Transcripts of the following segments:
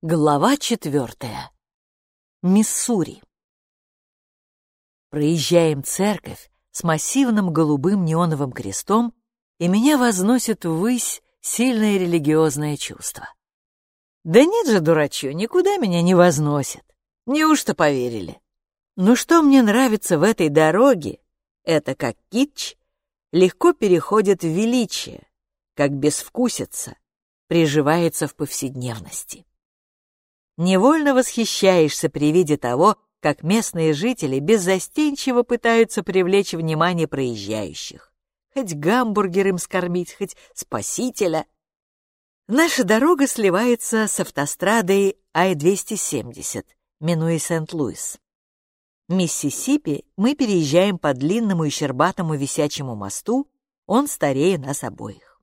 Глава четвертая. Миссури. Проезжаем церковь с массивным голубым неоновым крестом, и меня возносит ввысь сильное религиозное чувство. Да нет же, дурачу, никуда меня не возносит. Неужто поверили? Ну что мне нравится в этой дороге, это как китч легко переходит в величие, как безвкусица приживается в повседневности. Невольно восхищаешься при виде того, как местные жители беззастенчиво пытаются привлечь внимание проезжающих. Хоть гамбургер им скормить, хоть спасителя. Наша дорога сливается с автострадой Ай-270, минуя Сент-Луис. Миссисипи мы переезжаем по длинному и щербатому висячему мосту, он старее нас обоих.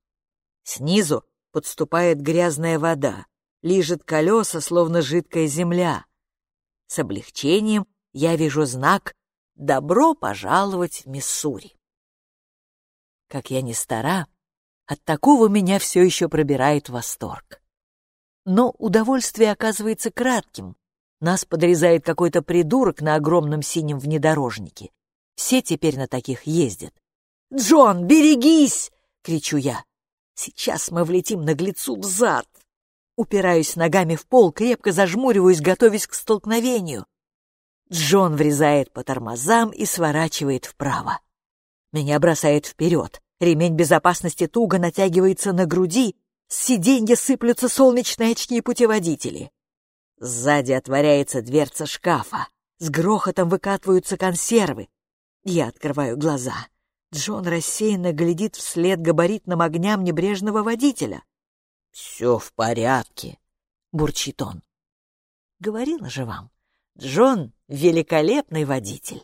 Снизу подступает грязная вода, лижет колеса, словно жидкая земля. С облегчением я вижу знак «Добро пожаловать в Миссури». Как я не стара, от такого меня все еще пробирает восторг. Но удовольствие оказывается кратким. Нас подрезает какой-то придурок на огромном синем внедорожнике. Все теперь на таких ездят. «Джон, берегись!» — кричу я. «Сейчас мы влетим наглецу в зад!» Упираюсь ногами в пол, крепко зажмуриваюсь, готовясь к столкновению. Джон врезает по тормозам и сворачивает вправо. Меня бросает вперед. Ремень безопасности туго натягивается на груди, с сиденья сыплются солнечные очки-путеводители. Сзади отворяется дверца шкафа. С грохотом выкатываются консервы. Я открываю глаза. Джон рассеянно глядит вслед габаритным огням небрежного водителя. «Все в порядке», — бурчит он. Говорила же вам, Джон — великолепный водитель.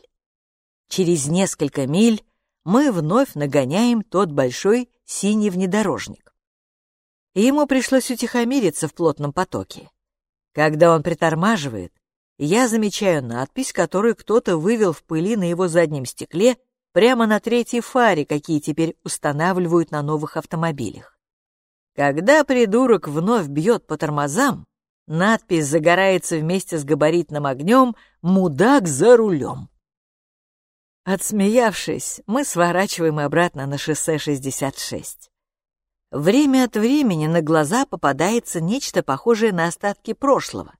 Через несколько миль мы вновь нагоняем тот большой синий внедорожник. Ему пришлось утихомириться в плотном потоке. Когда он притормаживает, я замечаю надпись, которую кто-то вывел в пыли на его заднем стекле прямо на третьей фаре, какие теперь устанавливают на новых автомобилях. Когда придурок вновь бьет по тормозам, надпись загорается вместе с габаритным огнем «Мудак за рулем». Отсмеявшись, мы сворачиваем обратно на шоссе 66. Время от времени на глаза попадается нечто похожее на остатки прошлого.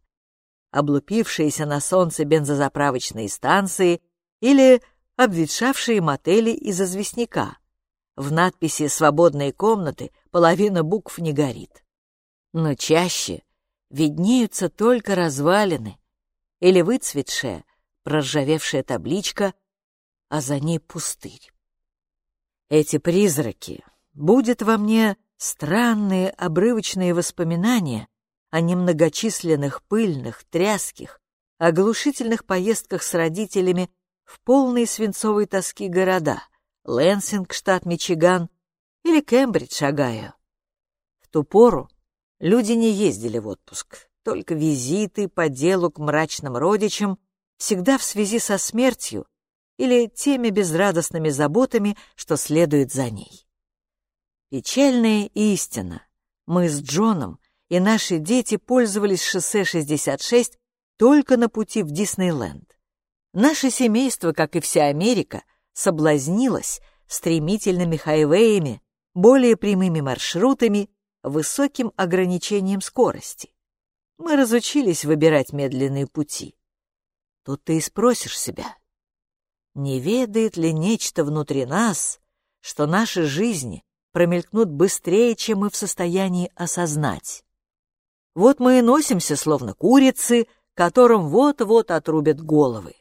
Облупившиеся на солнце бензозаправочные станции или обветшавшие мотели из известняка. В надписи «Свободные комнаты» половина букв не горит. Но чаще виднеются только развалины или выцветшая, проржавевшая табличка, а за ней пустырь. Эти призраки будет во мне странные обрывочные воспоминания о немногочисленных пыльных, тряских, оглушительных поездках с родителями в полные свинцовой тоски города — Лэнсинг, штат Мичиган, или Кембридж, Огайо. В ту пору люди не ездили в отпуск, только визиты по делу к мрачным родичам, всегда в связи со смертью или теми безрадостными заботами, что следует за ней. Печальная истина. Мы с Джоном и наши дети пользовались шоссе 66 только на пути в Диснейленд. Наше семейство, как и вся Америка, соблазнилась стремительными хайвеями, более прямыми маршрутами, высоким ограничением скорости. Мы разучились выбирать медленные пути. Тут ты и спросишь себя, не ведает ли нечто внутри нас, что наши жизни промелькнут быстрее, чем мы в состоянии осознать. Вот мы и носимся, словно курицы, которым вот-вот отрубят головы.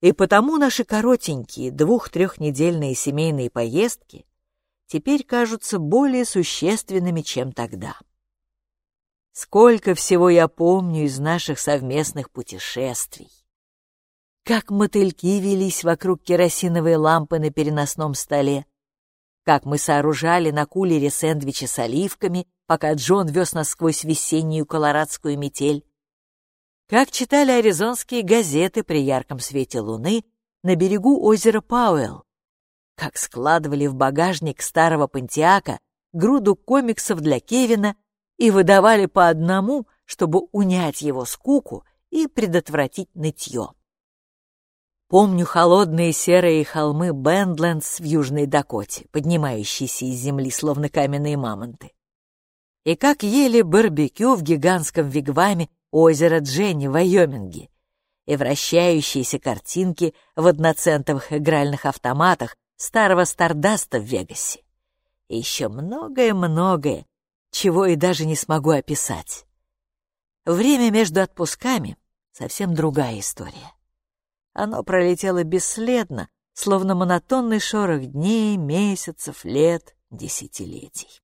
И потому наши коротенькие двух-трехнедельные семейные поездки теперь кажутся более существенными, чем тогда. Сколько всего я помню из наших совместных путешествий. Как мотыльки велись вокруг керосиновой лампы на переносном столе, как мы сооружали на кулере сэндвичи с оливками, пока Джон вез нас сквозь весеннюю колорадскую метель, как читали аризонские газеты при ярком свете луны на берегу озера Пауэлл, как складывали в багажник старого Пантиака груду комиксов для Кевина и выдавали по одному чтобы унять его скуку и предотвратить нытье. Помню холодные серые холмы Бендлендс в Южной Дакоте, поднимающиеся из земли, словно каменные мамонты. И как ели барбекю в гигантском вигваме озера Дженни в Вайоминге, и вращающиеся картинки в одноцентовых игральных автоматах старого Стардаста в Вегасе. И еще многое-многое, чего и даже не смогу описать. Время между отпусками — совсем другая история. Оно пролетело бесследно, словно монотонный шорох дней, месяцев, лет, десятилетий.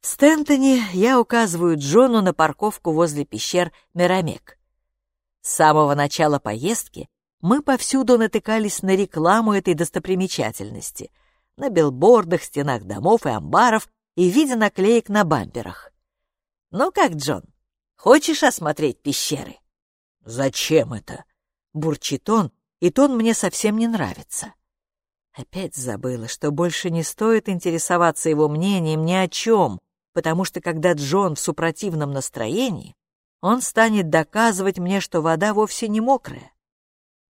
В Стентоне я указываю Джону на парковку возле пещер Мирамек. С самого начала поездки мы повсюду натыкались на рекламу этой достопримечательности, на билбордах, стенах домов и амбаров и в виде наклеек на бамперах. «Ну как, Джон, хочешь осмотреть пещеры?» «Зачем это?» — бурчит он, и тон мне совсем не нравится. Опять забыла, что больше не стоит интересоваться его мнением ни о чем, потому что когда Джон в супротивном настроении, он станет доказывать мне, что вода вовсе не мокрая.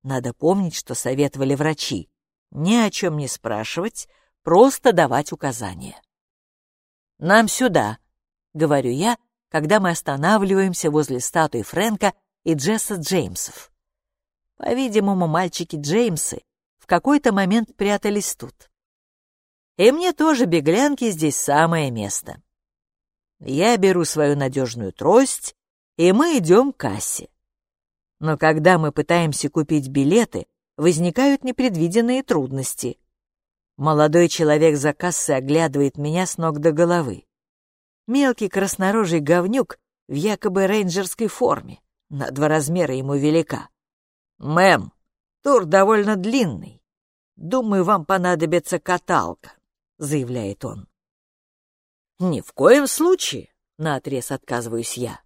Надо помнить, что советовали врачи. Ни о чем не спрашивать, просто давать указания. «Нам сюда», — говорю я, когда мы останавливаемся возле статуи Фрэнка и Джесса Джеймсов. По-видимому, мальчики Джеймсы в какой-то момент прятались тут. И мне тоже беглянки здесь самое место. Я беру свою надежную трость и мы идем к кассе. Но когда мы пытаемся купить билеты, возникают непредвиденные трудности. Молодой человек за кассой оглядывает меня с ног до головы. Мелкий краснорожий говнюк в якобы рейнджерской форме, на два размера ему велика. «Мэм, тур довольно длинный. Думаю, вам понадобится каталка», — заявляет он. «Ни в коем случае», — наотрез отказываюсь я.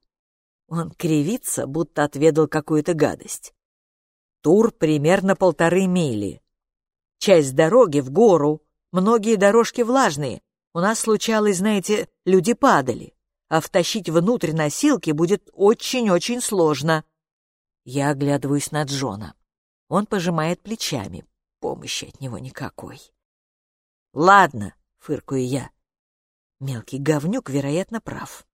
Он кривится, будто отведал какую-то гадость. Тур примерно полторы мили. Часть дороги в гору, многие дорожки влажные. У нас случалось, знаете, люди падали, а втащить внутрь носилки будет очень-очень сложно. Я оглядываюсь на Джона. Он пожимает плечами. Помощи от него никакой. «Ладно», — фыркую я. Мелкий говнюк, вероятно, прав.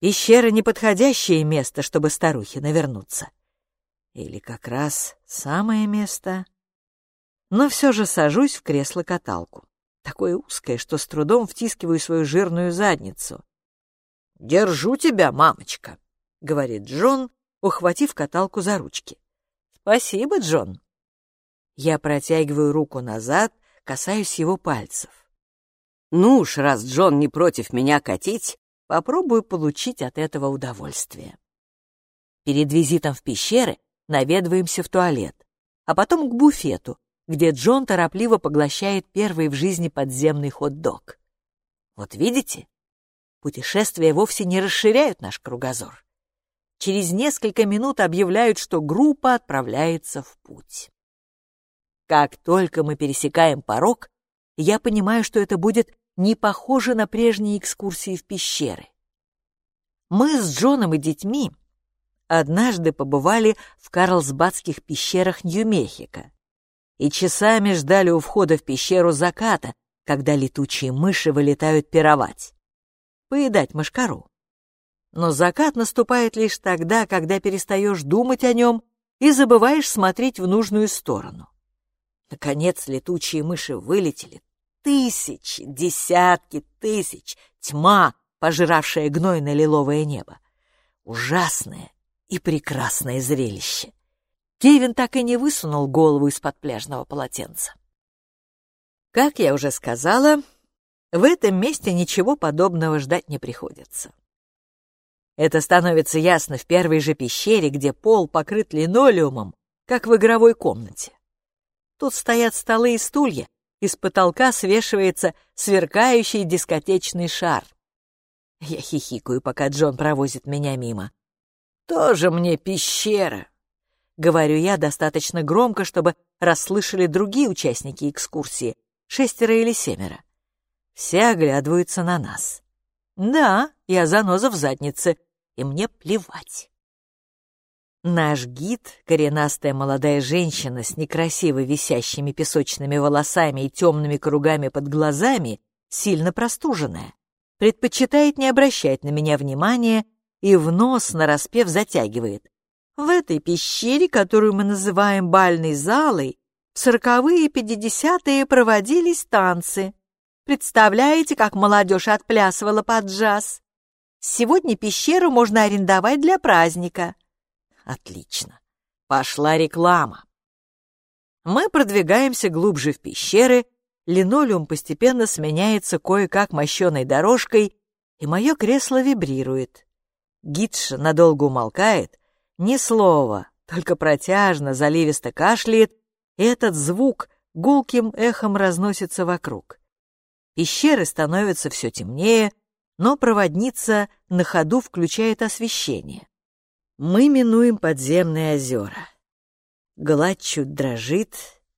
Пещера — неподходящее место, чтобы старухе навернуться. Или как раз самое место. Но все же сажусь в кресло-каталку. Такое узкое, что с трудом втискиваю свою жирную задницу. «Держу тебя, мамочка», — говорит Джон, ухватив каталку за ручки. «Спасибо, Джон». Я протягиваю руку назад, касаюсь его пальцев. Ну уж, раз Джон не против меня катить, Попробую получить от этого удовольствие. Перед визитом в пещеры наведываемся в туалет, а потом к буфету, где Джон торопливо поглощает первый в жизни подземный хот-дог. Вот видите, путешествия вовсе не расширяют наш кругозор. Через несколько минут объявляют, что группа отправляется в путь. Как только мы пересекаем порог, я понимаю, что это будет не похоже на прежние экскурсии в пещеры. Мы с Джоном и детьми однажды побывали в Карлсбадских пещерах Нью-Мехико и часами ждали у входа в пещеру заката, когда летучие мыши вылетают пировать, поедать мышкару. Но закат наступает лишь тогда, когда перестаешь думать о нем и забываешь смотреть в нужную сторону. Наконец летучие мыши вылетели Тысячи, десятки тысяч, тьма, пожиравшая гнойно-лиловое небо. Ужасное и прекрасное зрелище. Кевин так и не высунул голову из-под пляжного полотенца. Как я уже сказала, в этом месте ничего подобного ждать не приходится. Это становится ясно в первой же пещере, где пол покрыт линолеумом, как в игровой комнате. Тут стоят столы и стулья, из потолка свешивается сверкающий дискотечный шар. Я хихикаю, пока Джон провозит меня мимо. «Тоже мне пещера!» Говорю я достаточно громко, чтобы расслышали другие участники экскурсии, шестеро или семеро. Все оглядываются на нас. Да, я заноза в заднице, и мне плевать. Наш гид, коренастая молодая женщина с некрасиво висящими песочными волосами и темными кругами под глазами, сильно простуженная, предпочитает не обращать на меня внимания и в нос нараспев затягивает. В этой пещере, которую мы называем бальной залой, в сороковые и пятидесятые проводились танцы. Представляете, как молодежь отплясывала под джаз? Сегодня пещеру можно арендовать для праздника. Отлично. Пошла реклама. Мы продвигаемся глубже в пещеры, линолеум постепенно сменяется кое-как мощеной дорожкой, и мое кресло вибрирует. Гидша надолго умолкает, ни слова, только протяжно, заливисто кашляет, и этот звук гулким эхом разносится вокруг. Пещеры становятся все темнее, но проводница на ходу включает освещение. Мы минуем подземные озера. Гладь чуть дрожит,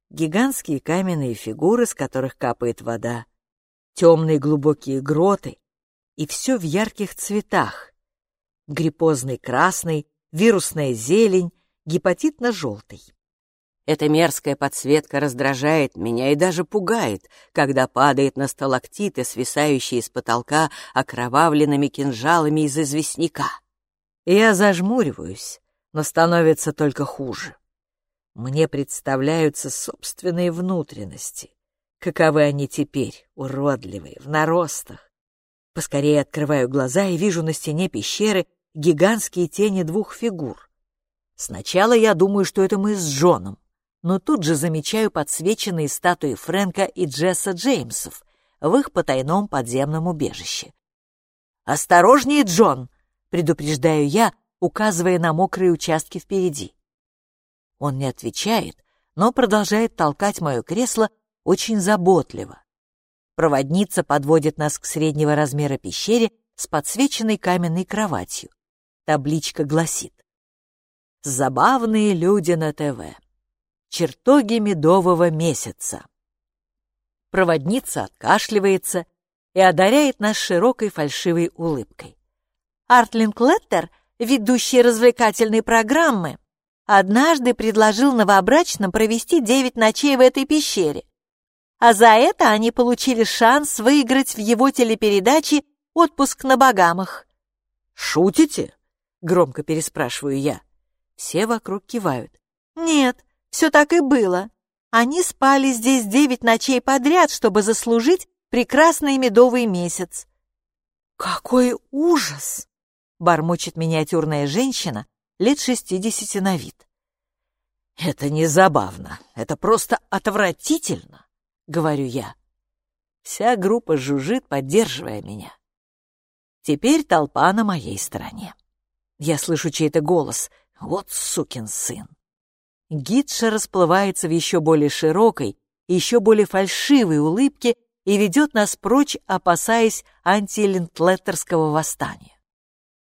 гигантские каменные фигуры, с которых капает вода, темные глубокие гроты, и все в ярких цветах. Гриппозный красный, вирусная зелень, гепатитно-желтый. Эта мерзкая подсветка раздражает меня и даже пугает, когда падает на сталактиты, свисающие с потолка окровавленными кинжалами из известняка. Я зажмуриваюсь, но становится только хуже. Мне представляются собственные внутренности. Каковы они теперь, уродливые, в наростах. Поскорее открываю глаза и вижу на стене пещеры гигантские тени двух фигур. Сначала я думаю, что это мы с Джоном, но тут же замечаю подсвеченные статуи Фрэнка и Джесса Джеймсов в их потайном подземном убежище. «Осторожнее, Джон!» — предупреждаю я, указывая на мокрые участки впереди. Он не отвечает, но продолжает толкать мое кресло очень заботливо. Проводница подводит нас к среднего размера пещере с подсвеченной каменной кроватью. Табличка гласит «Забавные люди на ТВ. Чертоги медового месяца». Проводница откашливается и одаряет нас широкой фальшивой улыбкой. Артлинг Леттер, ведущий развлекательной программы, однажды предложил новобрачным провести девять ночей в этой пещере. А за это они получили шанс выиграть в его телепередаче «Отпуск на Багамах». «Шутите?» — громко переспрашиваю я. Все вокруг кивают. «Нет, все так и было. Они спали здесь девять ночей подряд, чтобы заслужить прекрасный медовый месяц». «Какой ужас!» — бормочет миниатюрная женщина лет шестидесяти на вид. «Это не забавно, это просто отвратительно», — говорю я. Вся группа жужжит, поддерживая меня. Теперь толпа на моей стороне. Я слышу чей-то голос. Вот сукин сын. Гидша расплывается в еще более широкой, еще более фальшивой улыбке и ведет нас прочь, опасаясь антилинтлеттерского восстания.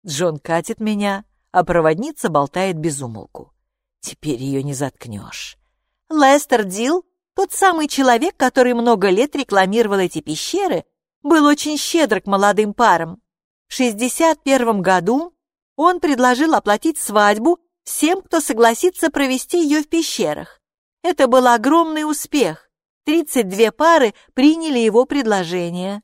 Джон катит меня, а проводница болтает без умолку. Теперь ее не заткнешь. Лестер Дил, тот самый человек, который много лет рекламировал эти пещеры, был очень щедр к молодым парам. В 61 году он предложил оплатить свадьбу всем, кто согласится провести ее в пещерах. Это был огромный успех. 32 пары приняли его предложение.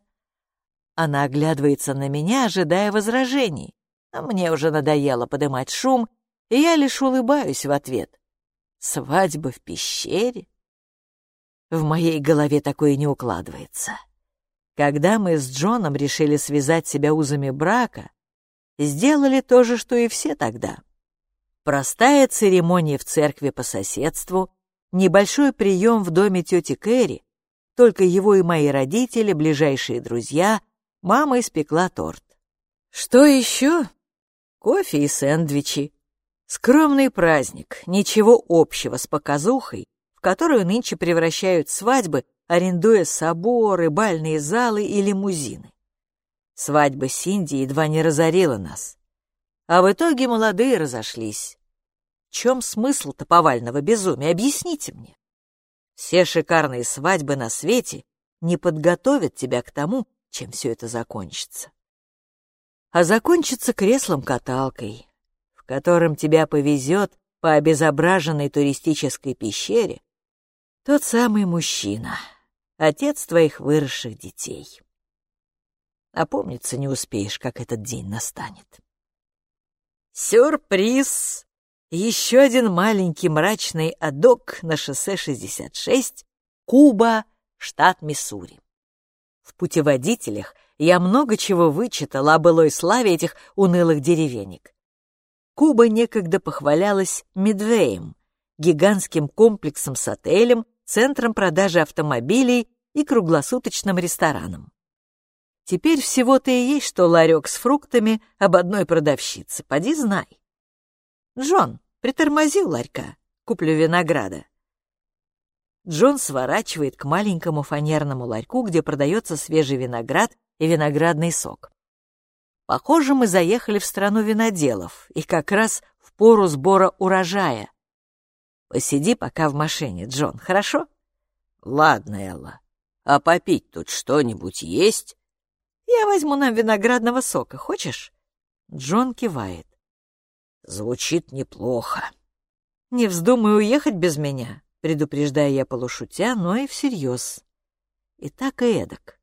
Она оглядывается на меня, ожидая возражений. А мне уже надоело подымать шум, и я лишь улыбаюсь в ответ. Свадьба в пещере? В моей голове такое не укладывается. Когда мы с Джоном решили связать себя узами брака, сделали то же, что и все тогда. Простая церемония в церкви по соседству, небольшой прием в доме тети Кэрри, только его и мои родители, ближайшие друзья, мама испекла торт. Что еще? Кофе и сэндвичи. Скромный праздник, ничего общего с показухой, в которую нынче превращают свадьбы, арендуя соборы, бальные залы и лимузины. Свадьба Синди едва не разорила нас. А в итоге молодые разошлись. В чем смысл-то повального безумия, объясните мне. Все шикарные свадьбы на свете не подготовят тебя к тому, чем все это закончится. А закончится креслом-каталкой, в котором тебя повезет по обезображенной туристической пещере тот самый мужчина, отец твоих выросших детей. Опомниться не успеешь, как этот день настанет. Сюрприз! Еще один маленький мрачный адок на шоссе 66, Куба, штат Миссури. В путеводителях я много чего вычитала о былой славе этих унылых деревенек. Куба некогда похвалялась Медвеем, гигантским комплексом с отелем, центром продажи автомобилей и круглосуточным рестораном. Теперь всего-то и есть, что ларек с фруктами об одной продавщице, поди знай. Джон, притормози у ларька, куплю винограда. Джон сворачивает к маленькому фанерному ларьку, где продается свежий виноград и виноградный сок. Похоже, мы заехали в страну виноделов, и как раз в пору сбора урожая. Посиди пока в машине, Джон, хорошо? Ладно, Элла. А попить тут что-нибудь есть? Я возьму нам виноградного сока, хочешь? Джон кивает. Звучит неплохо. Не вздумай уехать без меня, предупреждая я полушутя, но и всерьез. И так и эдак.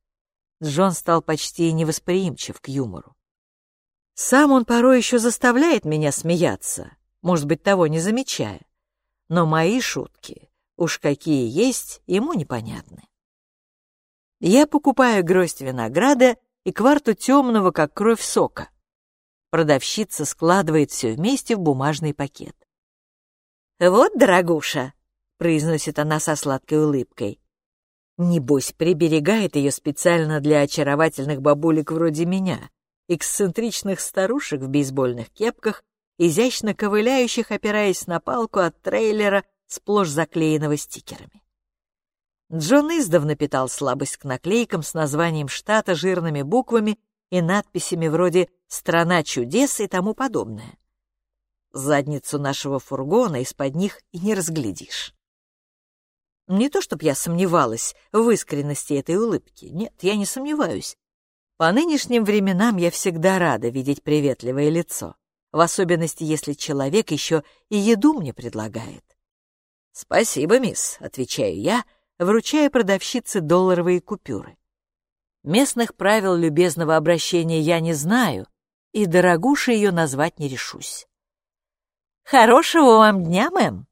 Джон стал почти невосприимчив к юмору. Сам он порой еще заставляет меня смеяться, может быть, того не замечая. Но мои шутки, уж какие есть, ему непонятны. Я покупаю гроздь винограда и кварту темного, как кровь сока. Продавщица складывает все вместе в бумажный пакет. «Вот, дорогуша», — произносит она со сладкой улыбкой. Небось, приберегает ее специально для очаровательных бабулек вроде меня, эксцентричных старушек в бейсбольных кепках, изящно ковыляющих, опираясь на палку от трейлера, сплошь заклеенного стикерами. Джон издавна питал слабость к наклейкам с названием штата жирными буквами и надписями вроде «Страна чудес» и тому подобное. Задницу нашего фургона из-под них и не разглядишь. Не то чтобы я сомневалась в искренности этой улыбки. Нет, я не сомневаюсь. По нынешним временам я всегда рада видеть приветливое лицо, в особенности, если человек еще и еду мне предлагает. «Спасибо, мисс», — отвечаю я, — вручая продавщице долларовые купюры. Местных правил любезного обращения я не знаю, и дорогуше ее назвать не решусь. «Хорошего вам дня, мэм!»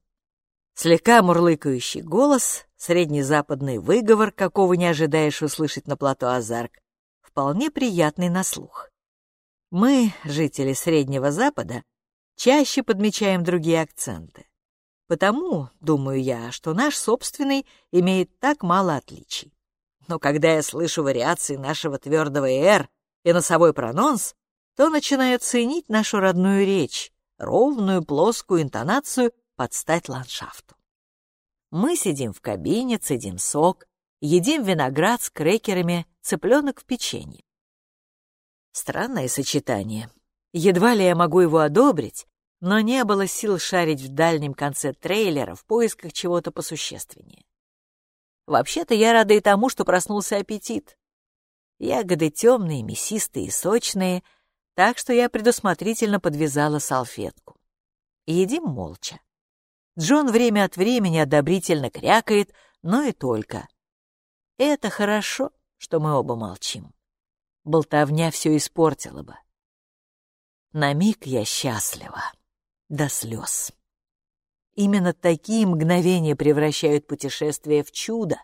Слегка мурлыкающий голос, среднезападный выговор, какого не ожидаешь услышать на плато Азарк, вполне приятный на слух. Мы, жители Среднего Запада, чаще подмечаем другие акценты. Потому, думаю я, что наш собственный имеет так мало отличий. Но когда я слышу вариации нашего твердого «р» и носовой прононс, то начинаю ценить нашу родную речь, ровную плоскую интонацию под стать ландшафту. Мы сидим в кабине, цедим сок, едим виноград с крекерами, цыпленок в печенье. Странное сочетание. Едва ли я могу его одобрить, но не было сил шарить в дальнем конце трейлера в поисках чего-то посущественнее. Вообще-то я рада и тому, что проснулся аппетит. Ягоды темные, мясистые и сочные, так что я предусмотрительно подвязала салфетку. Едим молча. Джон время от времени одобрительно крякает, но и только. Это хорошо, что мы оба молчим. Болтовня все испортила бы. На миг я счастлива до слез. Именно такие мгновения превращают путешествие в чудо.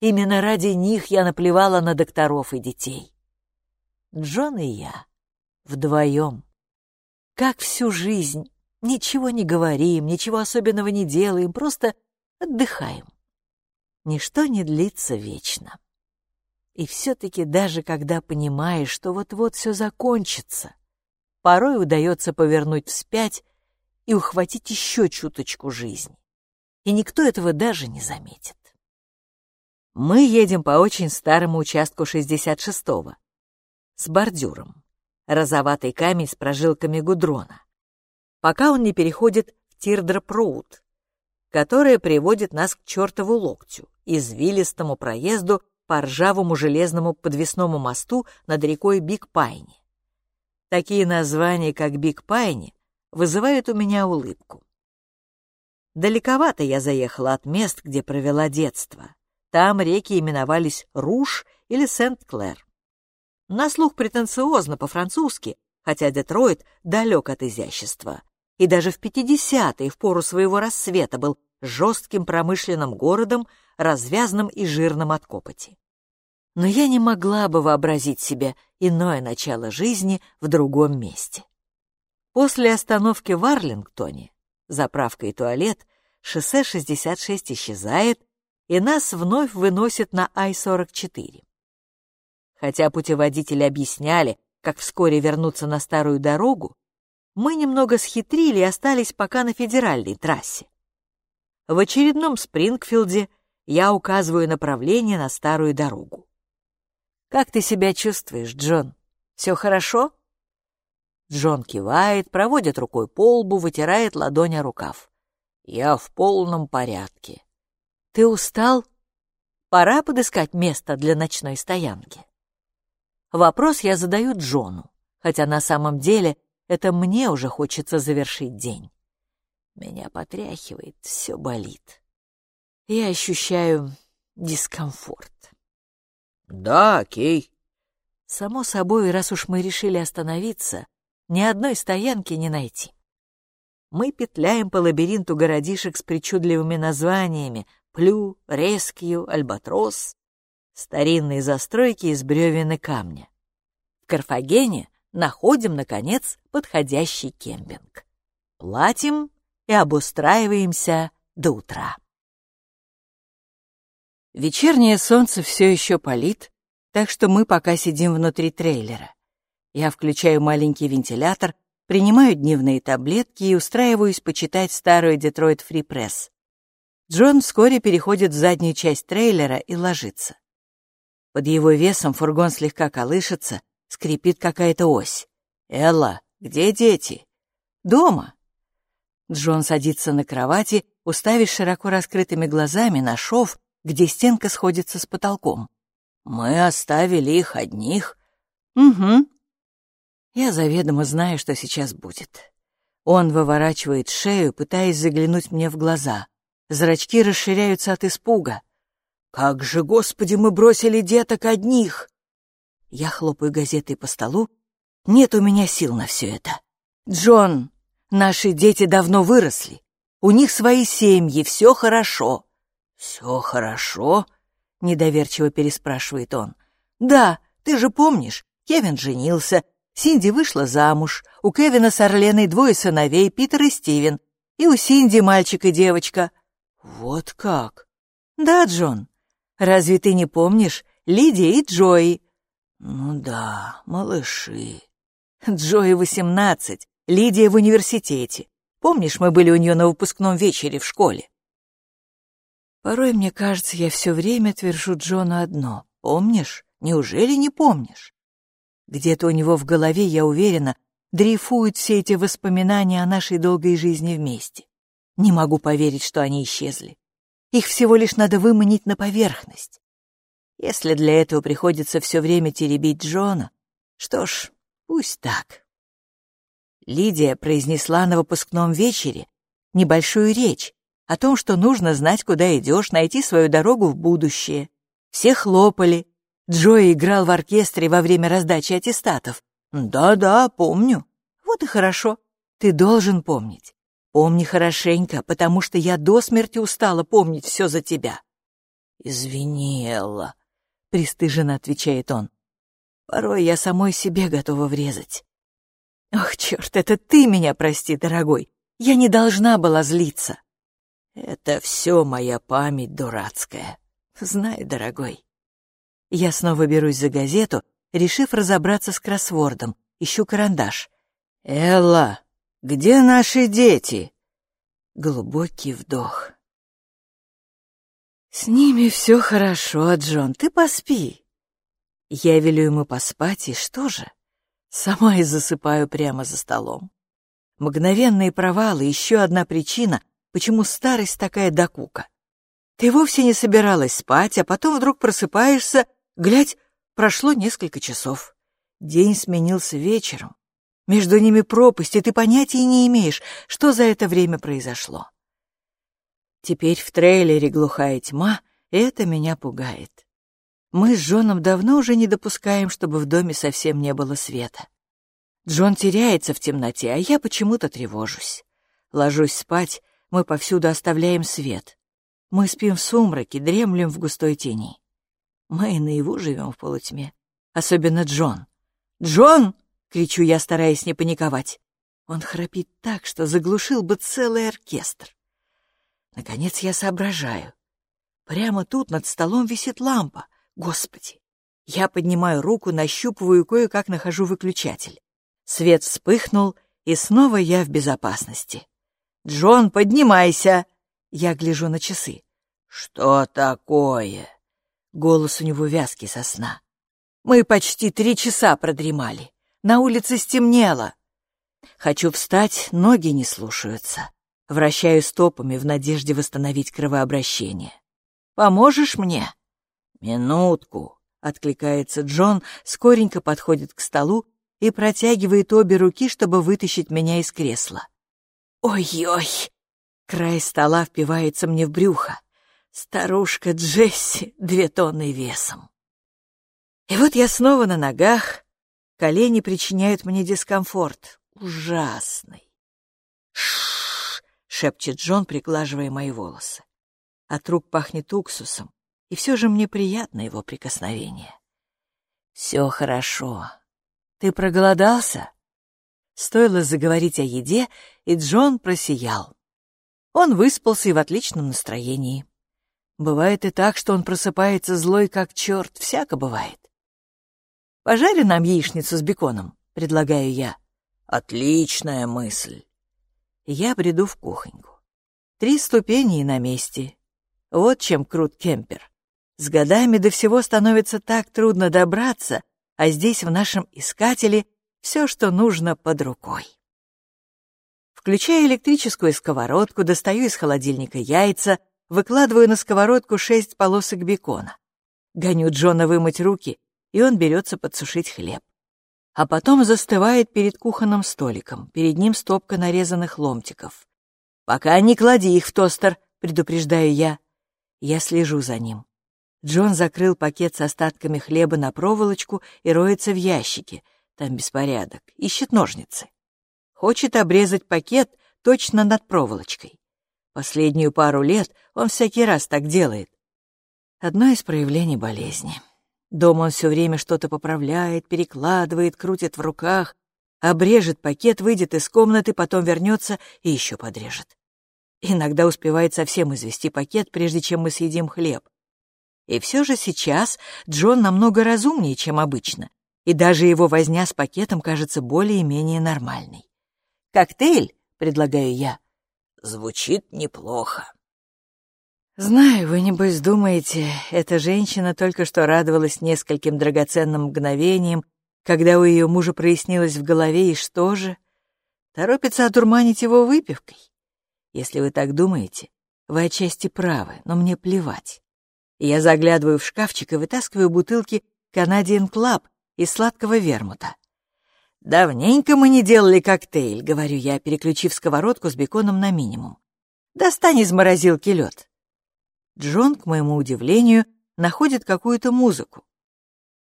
Именно ради них я наплевала на докторов и детей. Джон и я вдвоем. Как всю жизнь. Ничего не говорим, ничего особенного не делаем, просто отдыхаем. Ничто не длится вечно. И все-таки даже когда понимаешь, что вот-вот все закончится, порой удается повернуть вспять и ухватить еще чуточку жизни. И никто этого даже не заметит. Мы едем по очень старому участку 66-го, с бордюром, розоватый камень с прожилками гудрона, пока он не переходит в Тирдроп-Роуд, которая приводит нас к чертову локтю, извилистому проезду по ржавому железному подвесному мосту над рекой Биг Пайни. Такие названия, как Биг Пайни, вызывают у меня улыбку. Далековато я заехала от мест, где провела детство. Там реки именовались Руш или Сент-Клэр. На слух претенциозно по-французски, хотя Детройт далек от изящества. И даже в 50-е, в пору своего рассвета, был жестким промышленным городом, развязным и жирным от копоти. Но я не могла бы вообразить себе иное начало жизни в другом месте. После остановки в Арлингтоне, заправка и туалет, шоссе 66 исчезает, и нас вновь выносит на Ай-44. Хотя путеводители объясняли, как вскоре вернуться на старую дорогу, мы немного схитрили и остались пока на федеральной трассе. В очередном Спрингфилде я указываю направление на старую дорогу. «Как ты себя чувствуешь, Джон? Все хорошо?» Джон кивает, проводит рукой по лбу, вытирает ладонь о рукав. «Я в полном порядке». «Ты устал? Пора подыскать место для ночной стоянки». Вопрос я задаю Джону, хотя на самом деле это мне уже хочется завершить день. Меня потряхивает, все болит. Я ощущаю дискомфорт. «Да, окей». Само собой, раз уж мы решили остановиться, ни одной стоянки не найти. Мы петляем по лабиринту городишек с причудливыми названиями Плю, Рескью, Альбатрос старинные застройки из бревен и камня. В Карфагене находим, наконец, подходящий кемпинг. Платим и обустраиваемся до утра. Вечернее солнце все еще палит, так что мы пока сидим внутри трейлера. Я включаю маленький вентилятор, принимаю дневные таблетки и устраиваюсь почитать старую Детройт Фри Пресс. Джон вскоре переходит в заднюю часть трейлера и ложится. Под его весом фургон слегка колышется, скрипит какая-то ось. «Элла, где дети?» «Дома». Джон садится на кровати, уставив широко раскрытыми глазами на шов, где стенка сходится с потолком. «Мы оставили их одних?» «Угу». Я заведомо знаю, что сейчас будет. Он выворачивает шею, пытаясь заглянуть мне в глаза. Зрачки расширяются от испуга. Как же, Господи, мы бросили деток одних! Я хлопаю газетой по столу. Нет у меня сил на все это. Джон, наши дети давно выросли. У них свои семьи, все хорошо. Все хорошо? Недоверчиво переспрашивает он. Да, ты же помнишь, Кевин женился, Синди вышла замуж, у Кевина с Орленой двое сыновей, Питер и Стивен, и у Синди мальчик и девочка. Вот как? Да, Джон, Разве ты не помнишь Лидия и Джои?» «Ну да, малыши». «Джои восемнадцать, Лидия в университете. Помнишь, мы были у нее на выпускном вечере в школе?» Порой, мне кажется, я все время твержу Джону одно. «Помнишь? Неужели не помнишь?» Где-то у него в голове, я уверена, дрейфуют все эти воспоминания о нашей долгой жизни вместе. Не могу поверить, что они исчезли. Их всего лишь надо выманить на поверхность. Если для этого приходится все время теребить Джона, что ж, пусть так. Лидия произнесла на выпускном вечере небольшую речь о том, что нужно знать, куда идешь, найти свою дорогу в будущее. Все хлопали. Джои играл в оркестре во время раздачи аттестатов. «Да-да, помню». «Вот и хорошо. Ты должен помнить. Помни хорошенько, потому что я до смерти устала помнить все за тебя. Извини, Элла, пристыженно отвечает он. Порой я самой себе готова врезать. Ох, черт, это ты меня прости, дорогой. Я не должна была злиться. Это все моя память дурацкая. Знай, дорогой. Я снова берусь за газету, решив разобраться с кроссвордом. Ищу карандаш. Элла, где наши дети?» Глубокий вдох. «С ними все хорошо, Джон, ты поспи». Я велю ему поспать, и что же? Сама и засыпаю прямо за столом. Мгновенные провалы — еще одна причина, почему старость такая докука. Ты вовсе не собиралась спать, а потом вдруг просыпаешься, глядь, прошло несколько часов. День сменился вечером, Между ними пропасть, и ты понятия не имеешь, что за это время произошло. Теперь в трейлере глухая тьма, и это меня пугает. Мы с Джоном давно уже не допускаем, чтобы в доме совсем не было света. Джон теряется в темноте, а я почему-то тревожусь. Ложусь спать, мы повсюду оставляем свет. Мы спим в сумраке, дремлем в густой тени. Мы и наяву живем в полутьме. Особенно Джон. «Джон!» — кричу я, стараясь не паниковать. Он храпит так, что заглушил бы целый оркестр. Наконец я соображаю. Прямо тут над столом висит лампа. Господи! Я поднимаю руку, нащупываю кое-как нахожу выключатель. Свет вспыхнул, и снова я в безопасности. «Джон, поднимайся!» Я гляжу на часы. «Что такое?» Голос у него вязкий со сна. «Мы почти три часа продремали. На улице стемнело. Хочу встать, ноги не слушаются. Вращаю стопами в надежде восстановить кровообращение. «Поможешь мне?» «Минутку», — откликается Джон, скоренько подходит к столу и протягивает обе руки, чтобы вытащить меня из кресла. «Ой-ой!» Край стола впивается мне в брюхо. Старушка Джесси две тонны весом. И вот я снова на ногах, Колени причиняют мне дискомфорт. Ужасный. Ш шепчет Джон, приглаживая мои волосы. От рук пахнет уксусом, и все же мне приятно его прикосновение. Все хорошо. Ты проголодался? Стоило заговорить о еде, и Джон просиял. Он выспался и в отличном настроении. Бывает и так, что он просыпается злой как черт, всяко бывает. Пожари нам яичницу с беконом, предлагаю я. Отличная мысль. Я бреду в кухоньку. Три ступени и на месте. Вот чем крут кемпер. С годами до всего становится так трудно добраться, а здесь в нашем искателе все, что нужно под рукой. Включая электрическую сковородку, достаю из холодильника яйца, выкладываю на сковородку шесть полосок бекона. Гоню Джона вымыть руки и он берется подсушить хлеб. А потом застывает перед кухонным столиком, перед ним стопка нарезанных ломтиков. «Пока не клади их в тостер», — предупреждаю я. Я слежу за ним. Джон закрыл пакет с остатками хлеба на проволочку и роется в ящике. Там беспорядок. Ищет ножницы. Хочет обрезать пакет точно над проволочкой. Последнюю пару лет он всякий раз так делает. Одно из проявлений болезни. Дома он все время что-то поправляет, перекладывает, крутит в руках, обрежет пакет, выйдет из комнаты, потом вернется и еще подрежет. Иногда успевает совсем извести пакет, прежде чем мы съедим хлеб. И все же сейчас Джон намного разумнее, чем обычно, и даже его возня с пакетом кажется более-менее нормальной. «Коктейль?» — предлагаю я. «Звучит неплохо», Знаю, вы, небось, думаете, эта женщина только что радовалась нескольким драгоценным мгновениям, когда у ее мужа прояснилось в голове, и что же? Торопится одурманить его выпивкой? Если вы так думаете, вы отчасти правы, но мне плевать. Я заглядываю в шкафчик и вытаскиваю бутылки «Canadian Club» из сладкого вермута. «Давненько мы не делали коктейль», — говорю я, переключив сковородку с беконом на минимум. «Достань из морозилки лед. Джон, к моему удивлению, находит какую-то музыку.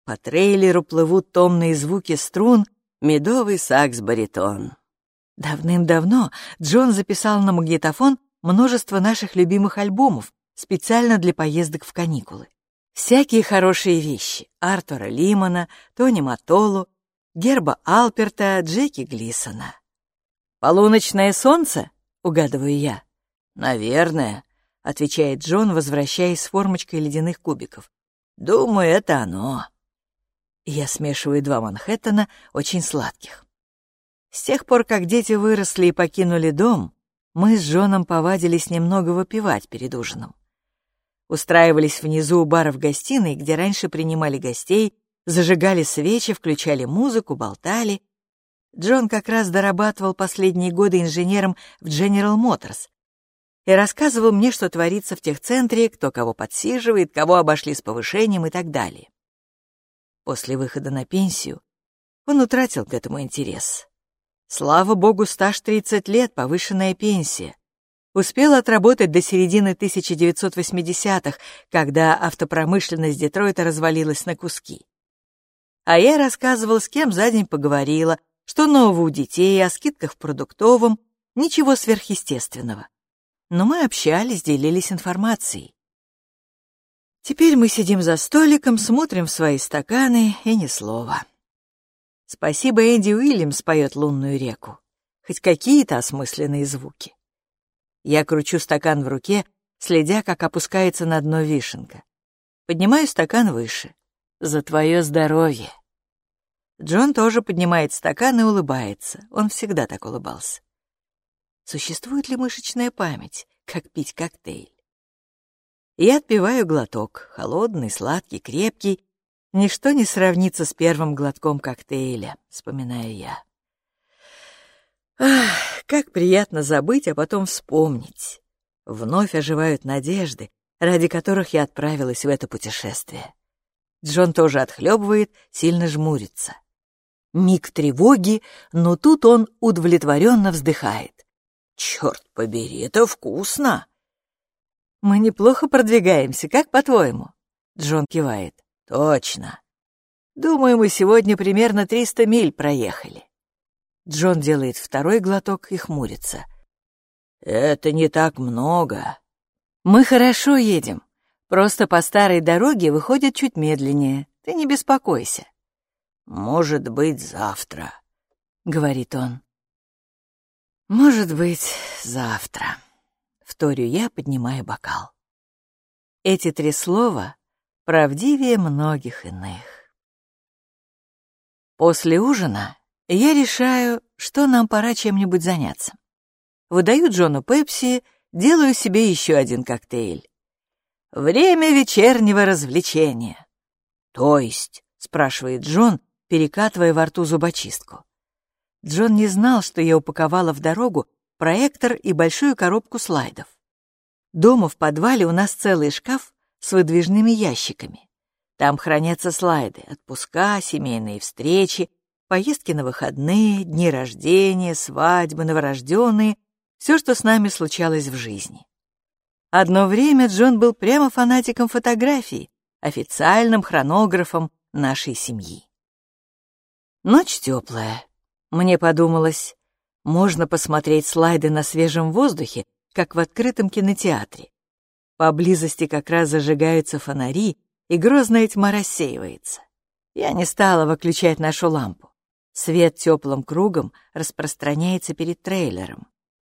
По трейлеру плывут томные звуки струн, медовый сакс-баритон. Давным-давно Джон записал на магнитофон множество наших любимых альбомов специально для поездок в каникулы. Всякие хорошие вещи — Артура Лимана, Тони Матолу, Герба Алперта, Джеки Глисона. «Полуночное солнце?» — угадываю я. «Наверное», отвечает Джон, возвращаясь с формочкой ледяных кубиков. Думаю, это оно. Я смешиваю два Манхэттена, очень сладких. С тех пор, как дети выросли и покинули дом, мы с Джоном повадились немного выпивать перед ужином. Устраивались внизу у бара в гостиной, где раньше принимали гостей, зажигали свечи, включали музыку, болтали. Джон как раз дорабатывал последние годы инженером в General Motors, и рассказывал мне, что творится в техцентре, кто кого подсиживает, кого обошли с повышением и так далее. После выхода на пенсию он утратил к этому интерес. Слава богу, стаж 30 лет, повышенная пенсия. Успел отработать до середины 1980-х, когда автопромышленность Детройта развалилась на куски. А я рассказывал, с кем за день поговорила, что нового у детей, о скидках в продуктовом, ничего сверхъестественного. Но мы общались, делились информацией. Теперь мы сидим за столиком, смотрим в свои стаканы и ни слова. Спасибо, Энди Уильямс поет «Лунную реку». Хоть какие-то осмысленные звуки. Я кручу стакан в руке, следя, как опускается на дно вишенка. Поднимаю стакан выше. За твое здоровье. Джон тоже поднимает стакан и улыбается. Он всегда так улыбался. Существует ли мышечная память, как пить коктейль? Я отпиваю глоток, холодный, сладкий, крепкий. Ничто не сравнится с первым глотком коктейля, вспоминаю я. Ах, как приятно забыть, а потом вспомнить. Вновь оживают надежды, ради которых я отправилась в это путешествие. Джон тоже отхлебывает, сильно жмурится. Миг тревоги, но тут он удовлетворенно вздыхает. «Черт побери, это вкусно!» «Мы неплохо продвигаемся, как по-твоему?» Джон кивает. «Точно. Думаю, мы сегодня примерно 300 миль проехали. Джон делает второй глоток и хмурится. «Это не так много». «Мы хорошо едем. Просто по старой дороге выходит чуть медленнее. Ты не беспокойся». «Может быть, завтра», — говорит он. «Может быть, завтра», — вторю я, поднимая бокал. Эти три слова правдивее многих иных. После ужина я решаю, что нам пора чем-нибудь заняться. Выдаю Джону Пепси, делаю себе еще один коктейль. Время вечернего развлечения. То есть, спрашивает Джон, перекатывая во рту зубочистку. Джон не знал, что я упаковала в дорогу проектор и большую коробку слайдов. Дома в подвале у нас целый шкаф с выдвижными ящиками. Там хранятся слайды, отпуска, семейные встречи, Поездки на выходные, дни рождения, свадьбы, новорожденные — все, что с нами случалось в жизни. Одно время Джон был прямо фанатиком фотографий, официальным хронографом нашей семьи. Ночь теплая. Мне подумалось, можно посмотреть слайды на свежем воздухе, как в открытом кинотеатре. Поблизости как раз зажигаются фонари, и грозная тьма рассеивается. Я не стала выключать нашу лампу. Свет теплым кругом распространяется перед трейлером.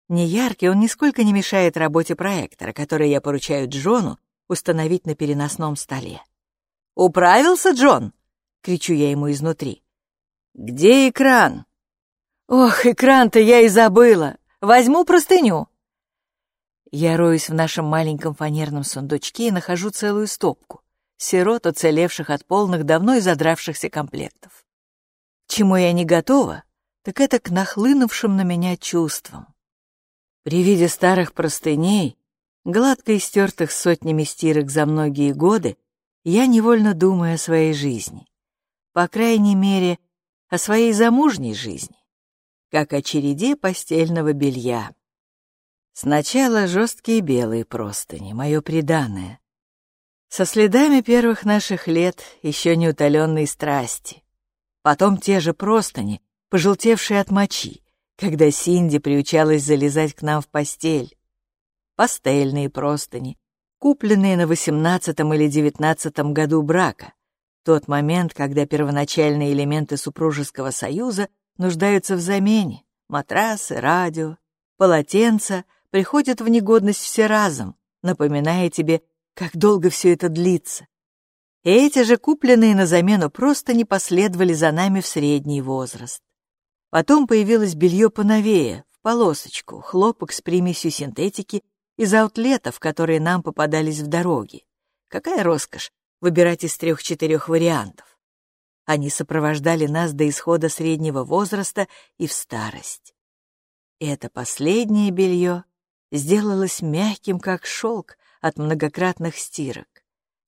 Неяркий он нисколько не мешает работе проектора, который я поручаю Джону установить на переносном столе. «Управился, Джон?» — кричу я ему изнутри. «Где экран?» «Ох, экран-то я и забыла! Возьму простыню!» Я роюсь в нашем маленьком фанерном сундучке и нахожу целую стопку, сирот, уцелевших от полных, давно и задравшихся комплектов чему я не готова, так это к нахлынувшим на меня чувствам. При виде старых простыней, гладко истертых сотнями стирок за многие годы, я невольно думаю о своей жизни. По крайней мере, о своей замужней жизни, как о череде постельного белья. Сначала жесткие белые простыни, мое преданное, со следами первых наших лет еще не утоленной страсти. Потом те же простыни, пожелтевшие от мочи, когда Синди приучалась залезать к нам в постель. Пастельные простыни, купленные на восемнадцатом или девятнадцатом году брака, тот момент, когда первоначальные элементы супружеского союза нуждаются в замене, матрасы, радио, полотенца приходят в негодность все разом, напоминая тебе, как долго все это длится. Эти же купленные на замену просто не последовали за нами в средний возраст. Потом появилось белье поновее, в полосочку, хлопок с примесью синтетики из аутлетов, которые нам попадались в дороге. Какая роскошь выбирать из трех-четырех вариантов. Они сопровождали нас до исхода среднего возраста и в старость. Это последнее белье сделалось мягким, как шелк от многократных стирок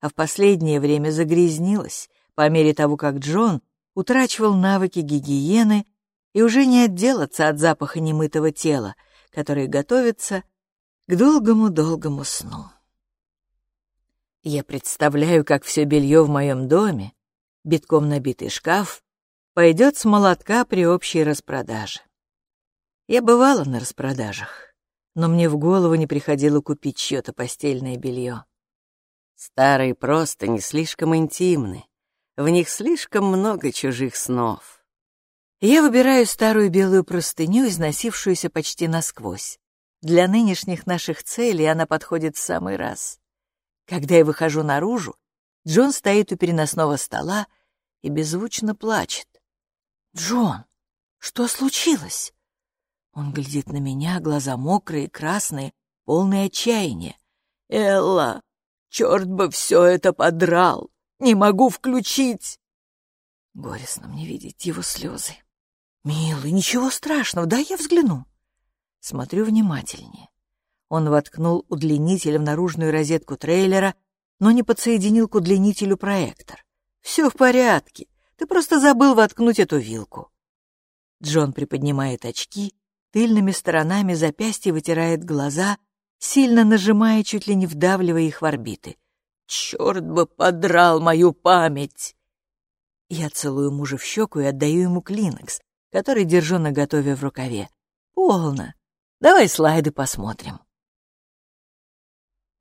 а в последнее время загрязнилась по мере того, как Джон утрачивал навыки гигиены и уже не отделаться от запаха немытого тела, которое готовится к долгому-долгому сну. Я представляю, как все белье в моем доме, битком набитый шкаф, пойдет с молотка при общей распродаже. Я бывала на распродажах, но мне в голову не приходило купить чье-то постельное белье. Старые просто не слишком интимны, в них слишком много чужих снов. Я выбираю старую белую простыню, износившуюся почти насквозь. Для нынешних наших целей она подходит в самый раз. Когда я выхожу наружу, Джон стоит у переносного стола и беззвучно плачет. «Джон, что случилось?» Он глядит на меня, глаза мокрые, красные, полные отчаяния. «Элла, черт бы все это подрал! Не могу включить!» Горестно мне видеть его слезы. «Милый, ничего страшного, дай я взгляну». Смотрю внимательнее. Он воткнул удлинитель в наружную розетку трейлера, но не подсоединил к удлинителю проектор. «Все в порядке, ты просто забыл воткнуть эту вилку». Джон приподнимает очки, тыльными сторонами запястья вытирает глаза, сильно нажимая, чуть ли не вдавливая их в орбиты. «Черт бы подрал мою память!» Я целую мужа в щеку и отдаю ему клинекс, который держу наготове в рукаве. «Полно. Давай слайды посмотрим».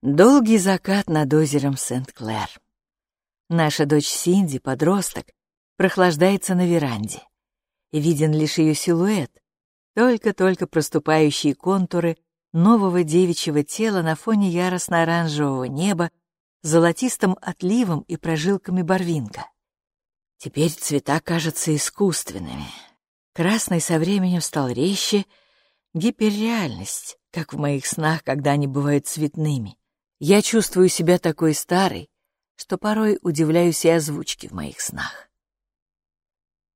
Долгий закат над озером Сент-Клэр. Наша дочь Синди, подросток, прохлаждается на веранде. Виден лишь ее силуэт, только-только проступающие контуры нового девичьего тела на фоне яростно-оранжевого неба, золотистым отливом и прожилками барвинка. Теперь цвета кажутся искусственными. Красный со временем стал резче, гиперреальность, как в моих снах, когда они бывают цветными. Я чувствую себя такой старой, что порой удивляюсь и озвучке в моих снах.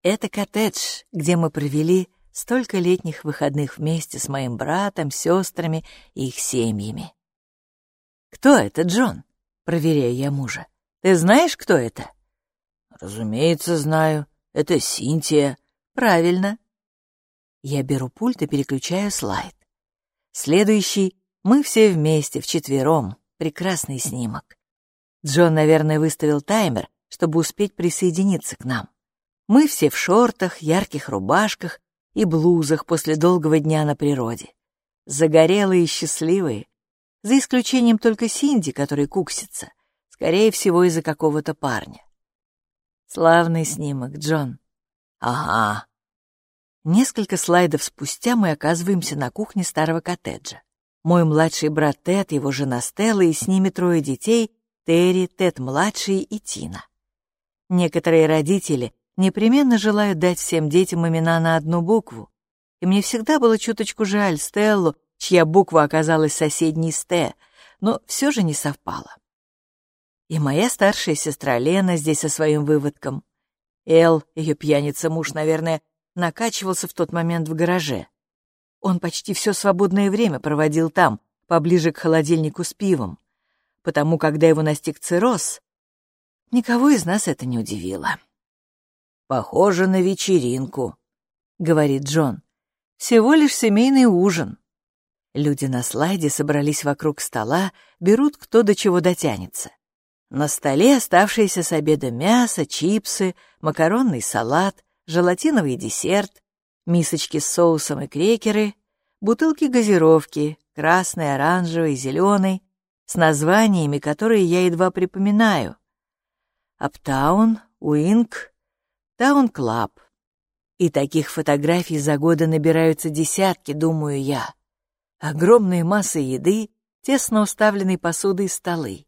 Это коттедж, где мы провели столько летних выходных вместе с моим братом, сестрами и их семьями. «Кто это, Джон?» — проверяю я мужа. «Ты знаешь, кто это?» «Разумеется, знаю. Это Синтия». «Правильно. Я беру пульт и переключаю слайд. Следующий — мы все вместе, вчетвером. Прекрасный снимок. Джон, наверное, выставил таймер, чтобы успеть присоединиться к нам. Мы все в шортах, ярких рубашках и блузах после долгого дня на природе. Загорелые и счастливые, за исключением только Синди, который куксится, скорее всего, из-за какого-то парня. Славный снимок, Джон. Ага, Несколько слайдов спустя мы оказываемся на кухне старого коттеджа. Мой младший брат Тед, его жена Стелла и с ними трое детей — Терри, Тед-младший и Тина. Некоторые родители непременно желают дать всем детям имена на одну букву, и мне всегда было чуточку жаль Стеллу, чья буква оказалась соседней с Т, но все же не совпало. И моя старшая сестра Лена здесь со своим выводком. Эл, ее пьяница-муж, наверное, накачивался в тот момент в гараже. Он почти все свободное время проводил там, поближе к холодильнику с пивом, потому когда его настиг цирроз, никого из нас это не удивило. «Похоже на вечеринку», — говорит Джон. «Всего лишь семейный ужин». Люди на слайде собрались вокруг стола, берут кто до чего дотянется. На столе оставшиеся с обеда мясо, чипсы, макаронный салат, желатиновый десерт, мисочки с соусом и крекеры, бутылки газировки, красной, оранжевой, зеленой, с названиями, которые я едва припоминаю. Аптаун, Уинк, Таун Клаб. И таких фотографий за годы набираются десятки, думаю я. Огромные массы еды, тесно уставленные посудой столы.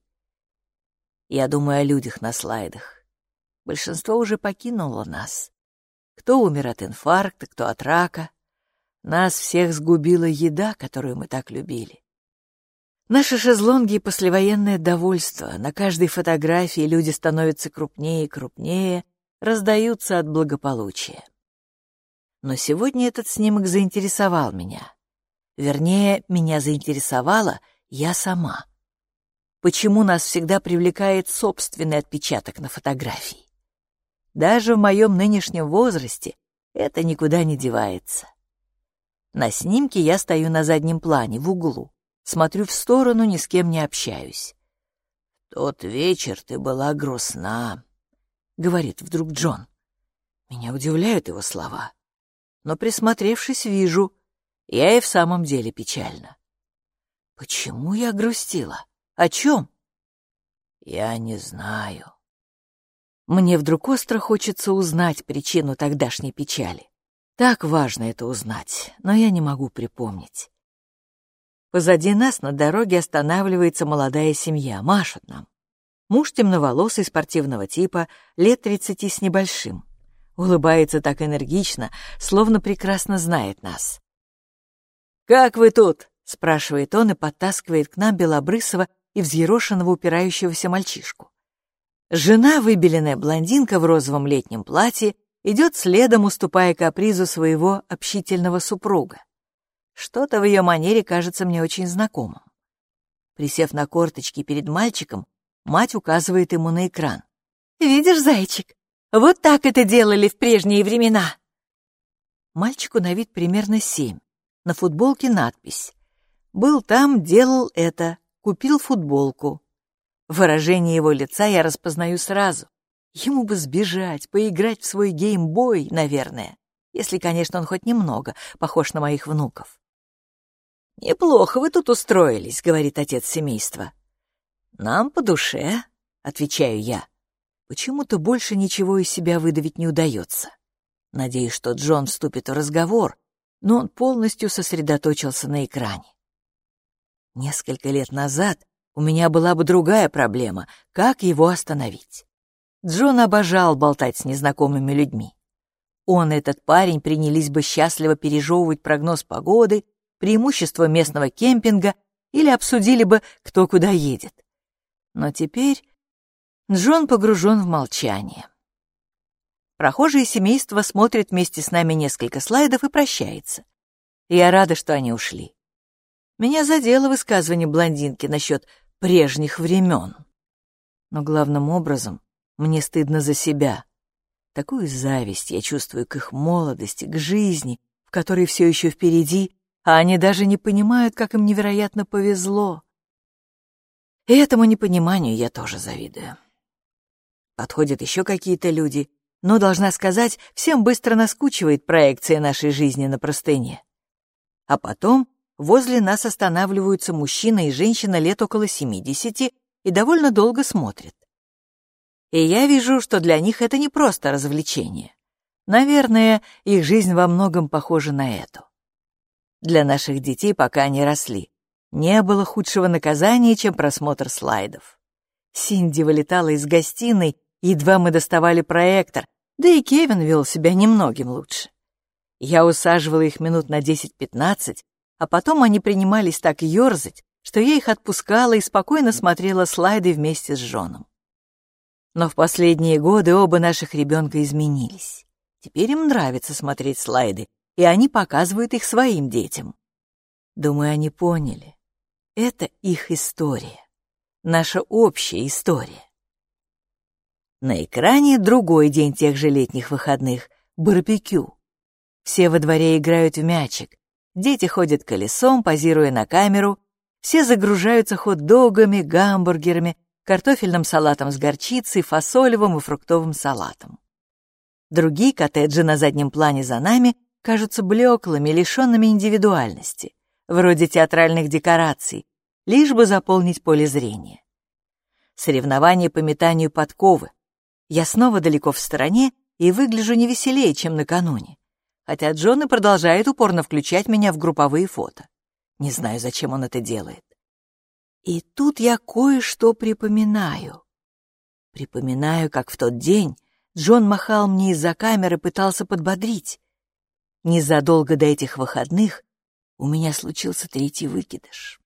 Я думаю о людях на слайдах. Большинство уже покинуло нас. Кто умер от инфаркта, кто от рака. Нас всех сгубила еда, которую мы так любили. Наши шезлонги послевоенное довольство. На каждой фотографии люди становятся крупнее и крупнее, раздаются от благополучия. Но сегодня этот снимок заинтересовал меня. Вернее, меня заинтересовала я сама. Почему нас всегда привлекает собственный отпечаток на фотографии? Даже в моем нынешнем возрасте Это никуда не девается. На снимке я стою на заднем плане, в углу. Смотрю в сторону, ни с кем не общаюсь. «Тот вечер ты была грустна», — говорит вдруг Джон. Меня удивляют его слова. Но, присмотревшись, вижу, я и в самом деле печальна. Почему я грустила? О чем? Я не знаю. Мне вдруг остро хочется узнать причину тогдашней печали. Так важно это узнать, но я не могу припомнить. Позади нас на дороге останавливается молодая семья, машет нам. Муж темноволосый, спортивного типа, лет тридцати с небольшим. Улыбается так энергично, словно прекрасно знает нас. «Как вы тут?» — спрашивает он и подтаскивает к нам белобрысого и взъерошенного упирающегося мальчишку. Жена, выбеленная блондинка в розовом летнем платье, идет следом, уступая капризу своего общительного супруга. Что-то в ее манере кажется мне очень знакомым. Присев на корточки перед мальчиком, мать указывает ему на экран. «Видишь, зайчик, вот так это делали в прежние времена!» Мальчику на вид примерно семь. На футболке надпись «Был там, делал это, купил футболку». Выражение его лица я распознаю сразу. Ему бы сбежать, поиграть в свой геймбой, наверное, если, конечно, он хоть немного похож на моих внуков. «Неплохо вы тут устроились», — говорит отец семейства. «Нам по душе», — отвечаю я. Почему-то больше ничего из себя выдавить не удается. Надеюсь, что Джон вступит в разговор, но он полностью сосредоточился на экране. Несколько лет назад у меня была бы другая проблема — как его остановить. Джон обожал болтать с незнакомыми людьми. Он и этот парень принялись бы счастливо пережевывать прогноз погоды, преимущества местного кемпинга или обсудили бы, кто куда едет. Но теперь Джон погружен в молчание. Прохожее семейство смотрит вместе с нами несколько слайдов и прощается. Я рада, что они ушли. Меня задело высказывание блондинки насчет прежних времен. Но главным образом мне стыдно за себя. Такую зависть я чувствую к их молодости, к жизни, в которой все еще впереди, а они даже не понимают, как им невероятно повезло. И этому непониманию я тоже завидую. Подходят еще какие-то люди, но, должна сказать, всем быстро наскучивает проекция нашей жизни на простыне. А потом возле нас останавливаются мужчина и женщина лет около семидесяти и довольно долго смотрят. И я вижу, что для них это не просто развлечение. Наверное, их жизнь во многом похожа на эту. Для наших детей, пока они росли, не было худшего наказания, чем просмотр слайдов. Синди вылетала из гостиной, едва мы доставали проектор, да и Кевин вел себя немногим лучше. Я усаживала их минут на 10-15, а потом они принимались так ерзать, что я их отпускала и спокойно смотрела слайды вместе с Джоном. Но в последние годы оба наших ребенка изменились. Теперь им нравится смотреть слайды, и они показывают их своим детям. Думаю, они поняли. Это их история. Наша общая история. На экране другой день тех же летних выходных — барбекю. Все во дворе играют в мячик. Дети ходят колесом, позируя на камеру. Все загружаются хот-догами, гамбургерами, картофельным салатом с горчицей, фасолевым и фруктовым салатом. Другие коттеджи на заднем плане за нами кажутся блеклыми, лишенными индивидуальности, вроде театральных декораций, лишь бы заполнить поле зрения. Соревнования по метанию подковы. Я снова далеко в стороне и выгляжу не веселее, чем накануне. Хотя Джон и продолжает упорно включать меня в групповые фото. Не знаю, зачем он это делает. И тут я кое-что припоминаю. Припоминаю, как в тот день Джон махал мне из-за камеры, пытался подбодрить. Незадолго до этих выходных у меня случился третий выкидыш.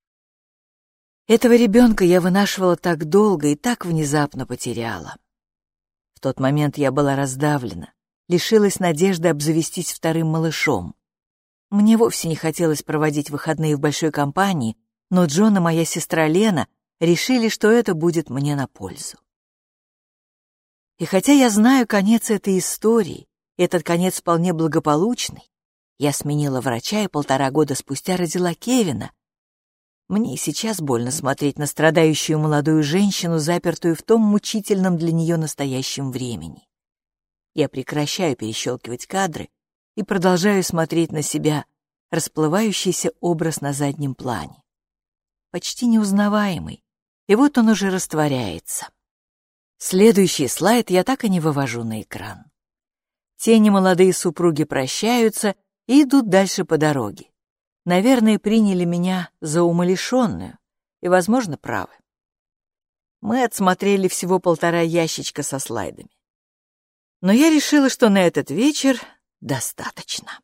Этого ребенка я вынашивала так долго и так внезапно потеряла. В тот момент я была раздавлена, лишилась надежды обзавестись вторым малышом. Мне вовсе не хотелось проводить выходные в большой компании, но Джон и моя сестра Лена решили, что это будет мне на пользу. И хотя я знаю конец этой истории Этот конец вполне благополучный. Я сменила врача и полтора года спустя родила Кевина. Мне сейчас больно смотреть на страдающую молодую женщину, запертую в том мучительном для нее настоящем времени. Я прекращаю перещелкивать кадры и продолжаю смотреть на себя, расплывающийся образ на заднем плане. Почти неузнаваемый, и вот он уже растворяется. Следующий слайд я так и не вывожу на экран. Тени молодые супруги прощаются и идут дальше по дороге. Наверное, приняли меня за умалишенную и, возможно, правы. Мы отсмотрели всего полтора ящичка со слайдами. Но я решила, что на этот вечер достаточно.